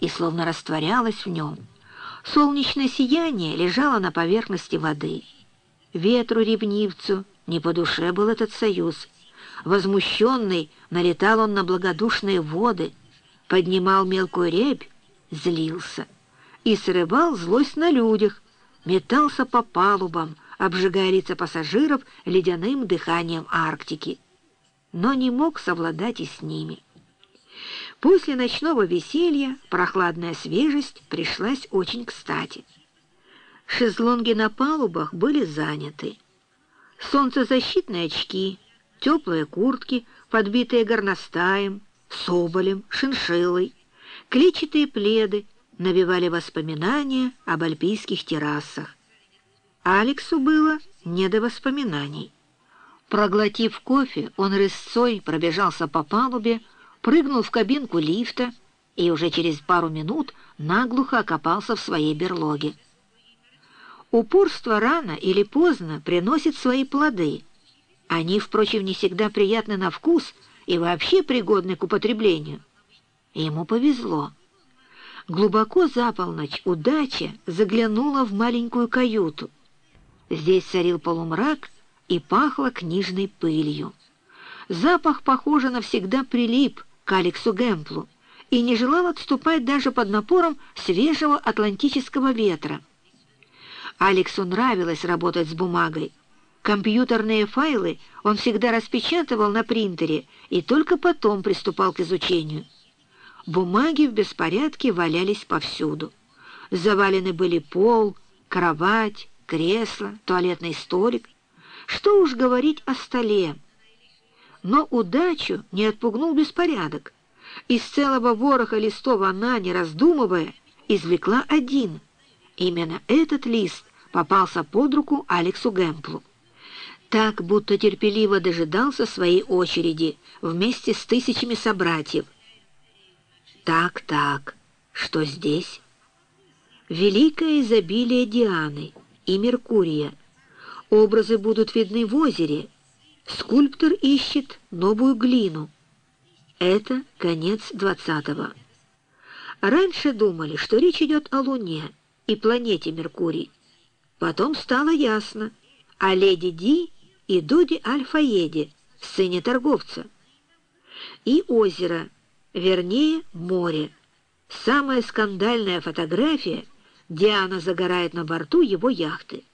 и словно растворялась в нем. Солнечное сияние лежало на поверхности воды. Ветру-ревнивцу не по душе был этот союз. Возмущенный налетал он на благодушные воды, поднимал мелкую рябь, злился и срывал злость на людях, метался по палубам, обжигая лица пассажиров ледяным дыханием Арктики, но не мог совладать и с ними. После ночного веселья прохладная свежесть пришлась очень кстати. Шезлонги на палубах были заняты. Солнцезащитные очки, теплые куртки, подбитые горностаем, соболем, шиншиллой, клетчатые пледы навевали воспоминания об альпийских террасах. Алексу было не до воспоминаний. Проглотив кофе, он рысцой пробежался по палубе, прыгнул в кабинку лифта и уже через пару минут наглухо окопался в своей берлоге. Упорство рано или поздно приносит свои плоды. Они, впрочем, не всегда приятны на вкус и вообще пригодны к употреблению. Ему повезло. Глубоко за полночь удача заглянула в маленькую каюту. Здесь царил полумрак и пахло книжной пылью. Запах, похоже, навсегда прилип к Алексу Гэмплу и не желал отступать даже под напором свежего атлантического ветра. Алексу нравилось работать с бумагой. Компьютерные файлы он всегда распечатывал на принтере и только потом приступал к изучению. Бумаги в беспорядке валялись повсюду. Завалены были пол, кровать, кресло, туалетный столик. Что уж говорить о столе. Но удачу не отпугнул беспорядок. Из целого вороха листов она, не раздумывая, извлекла один. Именно этот лист попался под руку Алексу Гэмплу. Так, будто терпеливо дожидался своей очереди вместе с тысячами собратьев. Так, так, что здесь? Великое изобилие Дианы и Меркурия. Образы будут видны в озере. Скульптор ищет новую глину. Это конец двадцатого. Раньше думали, что речь идет о Луне и планете Меркурий. Потом стало ясно о леди Ди и Дуде Альфаеде, сыне торговца. И озеро, вернее, море. Самая скандальная фотография — Диана загорает на борту его яхты.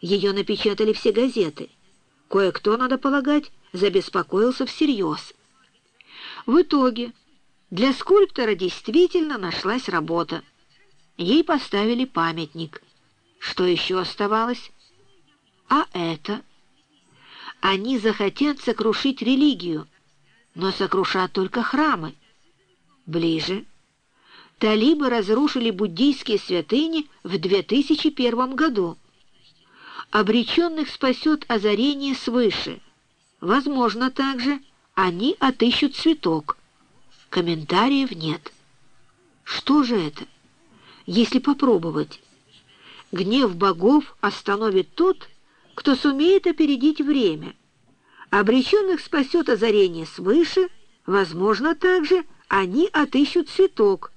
Ее напечатали все газеты. Кое-кто, надо полагать, забеспокоился всерьез. В итоге для скульптора действительно нашлась работа. Ей поставили памятник. Что еще оставалось? А это? Они захотят сокрушить религию, но сокрушат только храмы. Ближе талибы разрушили буддийские святыни в 2001 году. Обреченных спасет озарение свыше. Возможно, также они отыщут цветок. Комментариев нет. Что же это? Если попробовать. Гнев богов остановит тот, кто сумеет опередить время. Обреченных спасет озарение свыше, возможно, также они отыщут цветок.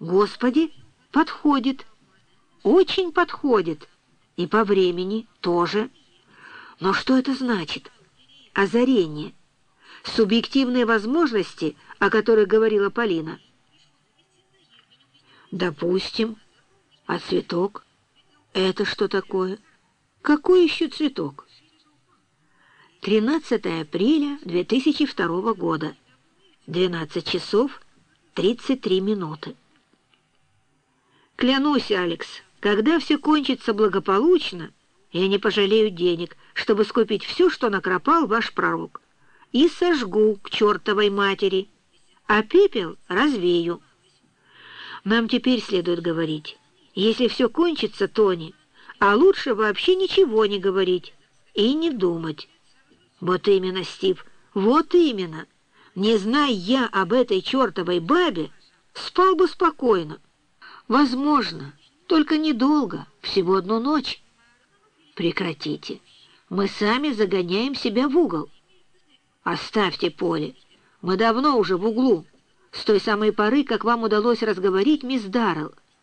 Господи, подходит, очень подходит, и по времени тоже. Но что это значит? Озарение, субъективные возможности, о которых говорила Полина. Допустим, а цветок? Это что такое? Какой еще цветок? 13 апреля 2002 года, 12 часов 33 минуты. Клянусь, Алекс, когда все кончится благополучно, я не пожалею денег, чтобы скупить все, что накропал ваш пророк, и сожгу к чертовой матери, а пепел развею. Нам теперь следует говорить, если все кончится, Тони, а лучше вообще ничего не говорить и не думать. Вот именно, Стив, вот именно. Не зная я об этой чертовой бабе, спал бы спокойно. Возможно, только недолго, всего одну ночь. Прекратите. Мы сами загоняем себя в угол. Оставьте поле. Мы давно уже в углу. с той самой поры, как вам удалось разговорить мисс Даррелл.